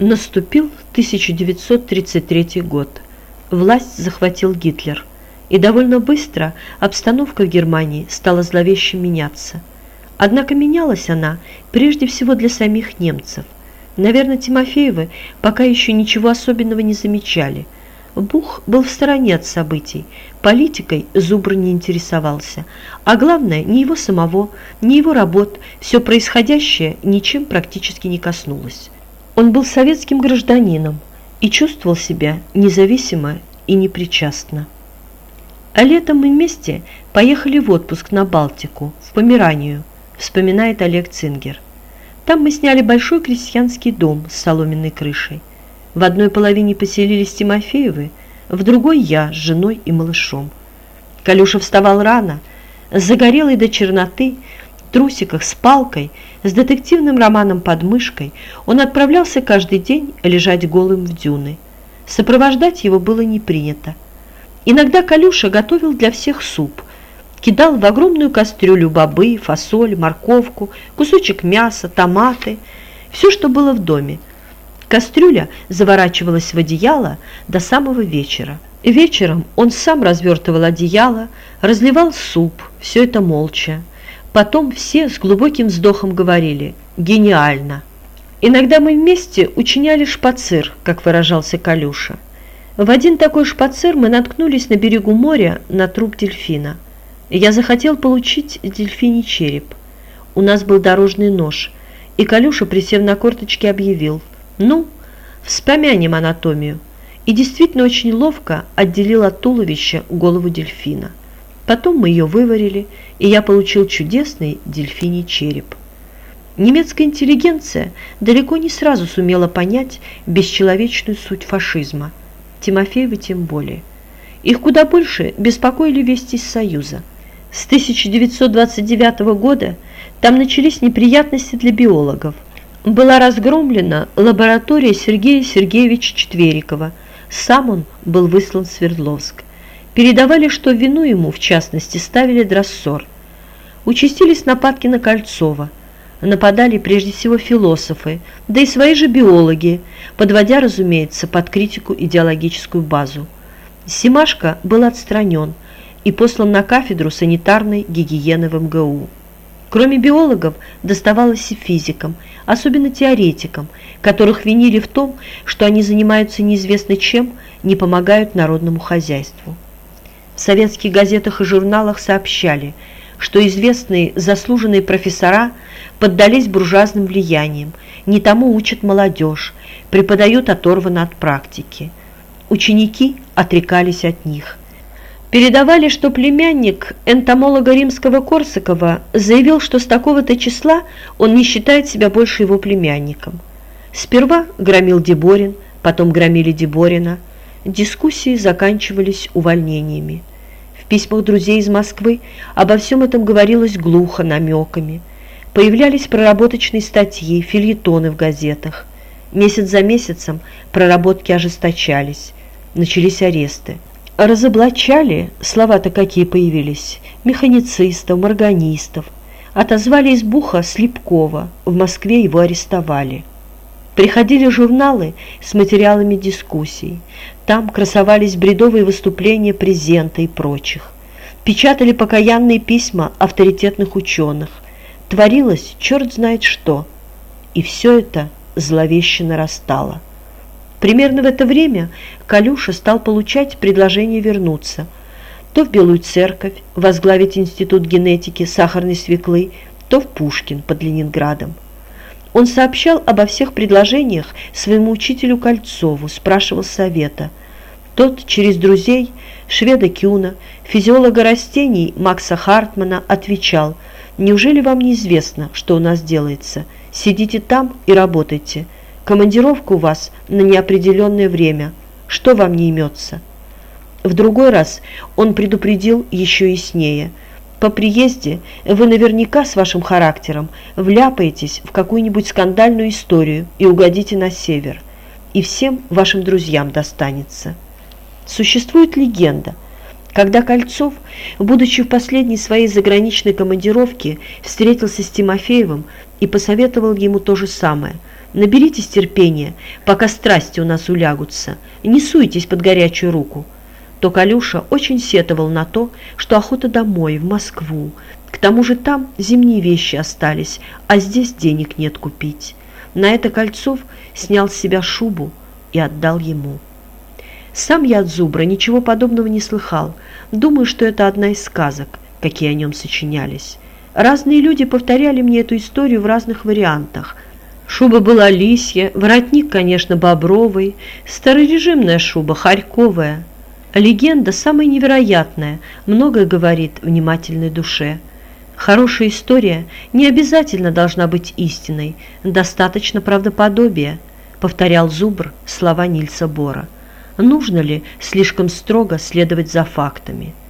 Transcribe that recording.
Наступил 1933 год. Власть захватил Гитлер. И довольно быстро обстановка в Германии стала зловеще меняться. Однако менялась она прежде всего для самих немцев. Наверное, Тимофеевы пока еще ничего особенного не замечали. Бух был в стороне от событий, политикой Зубр не интересовался, а главное, ни его самого, ни его работ, все происходящее ничем практически не коснулось. Он был советским гражданином и чувствовал себя независимо и непричастно. А летом мы вместе поехали в отпуск на Балтику, в Померанию, вспоминает Олег Цингер. Там мы сняли большой крестьянский дом с соломенной крышей. В одной половине поселились Тимофеевы, в другой я с женой и малышом. Калюша вставал рано, загорелый до черноты, трусиках с палкой, с детективным романом под мышкой, он отправлялся каждый день лежать голым в дюны. Сопровождать его было не принято. Иногда Калюша готовил для всех суп, кидал в огромную кастрюлю бобы, фасоль, морковку, кусочек мяса, томаты, все, что было в доме. Кастрюля заворачивалась в одеяло до самого вечера. Вечером он сам развертывал одеяло, разливал суп, все это молча. Потом все с глубоким вздохом говорили «гениально». Иногда мы вместе учиняли шпацир, как выражался Калюша. В один такой шпацир мы наткнулись на берегу моря на труп дельфина. Я захотел получить дельфиний череп. У нас был дорожный нож, и Калюша, присев на корточки, объявил «Ну, вспомянем анатомию» и действительно очень ловко отделил от туловища голову дельфина. Потом мы ее выварили, и я получил чудесный дельфиний череп. Немецкая интеллигенция далеко не сразу сумела понять бесчеловечную суть фашизма. Тимофеевы тем более. Их куда больше беспокоили вести из Союза. С 1929 года там начались неприятности для биологов. Была разгромлена лаборатория Сергея Сергеевича Четверикова. Сам он был выслан в Свердловск. Передавали, что вину ему, в частности, ставили драссор. Участились нападки на Кольцова. Нападали прежде всего философы, да и свои же биологи, подводя, разумеется, под критику идеологическую базу. Симашко был отстранен и послан на кафедру санитарной гигиены в МГУ. Кроме биологов, доставалось и физикам, особенно теоретикам, которых винили в том, что они занимаются неизвестно чем, не помогают народному хозяйству. В советских газетах и журналах сообщали, что известные заслуженные профессора поддались буржуазным влияниям, не тому учат молодежь, преподают оторванно от практики. Ученики отрекались от них. Передавали, что племянник энтомолога римского Корсакова заявил, что с такого-то числа он не считает себя больше его племянником. Сперва громил Деборин, потом громили Деборина. Дискуссии заканчивались увольнениями письмах друзей из Москвы обо всем этом говорилось глухо, намеками. Появлялись проработочные статьи, фильетоны в газетах. Месяц за месяцем проработки ожесточались. Начались аресты. Разоблачали, слова-то какие появились, механицистов, морганистов. Отозвали из Буха Слепкова, в Москве его арестовали. Приходили журналы с материалами дискуссий. Там красовались бредовые выступления презента и прочих. Печатали покаянные письма авторитетных ученых. Творилось черт знает что. И все это зловеще нарастало. Примерно в это время Калюша стал получать предложение вернуться. То в Белую церковь, возглавить Институт генетики сахарной свеклы, то в Пушкин под Ленинградом. Он сообщал обо всех предложениях своему учителю Кольцову, спрашивал совета. Тот через друзей, шведа Кюна, физиолога растений Макса Хартмана отвечал, «Неужели вам не известно, что у нас делается? Сидите там и работайте. Командировка у вас на неопределенное время. Что вам не имется?» В другой раз он предупредил еще яснее – по приезде вы наверняка с вашим характером вляпаетесь в какую-нибудь скандальную историю и угодите на север. И всем вашим друзьям достанется. Существует легенда. Когда Кольцов, будучи в последней своей заграничной командировке, встретился с Тимофеевым и посоветовал ему то же самое, Наберитесь терпения, пока страсти у нас улягутся, не суйтесь под горячую руку. То Калюша очень сетовал на то, что охота домой, в Москву. К тому же там зимние вещи остались, а здесь денег нет купить. На это Кольцов снял с себя шубу и отдал ему. Сам я от Зубра ничего подобного не слыхал. Думаю, что это одна из сказок, какие о нем сочинялись. Разные люди повторяли мне эту историю в разных вариантах. Шуба была лисья, воротник, конечно, бобровый, старорежимная шуба, харьковая. Легенда самая невероятная, многое говорит внимательной душе. Хорошая история не обязательно должна быть истиной, достаточно правдоподобия, повторял Зубр слова Нильса Бора. Нужно ли слишком строго следовать за фактами –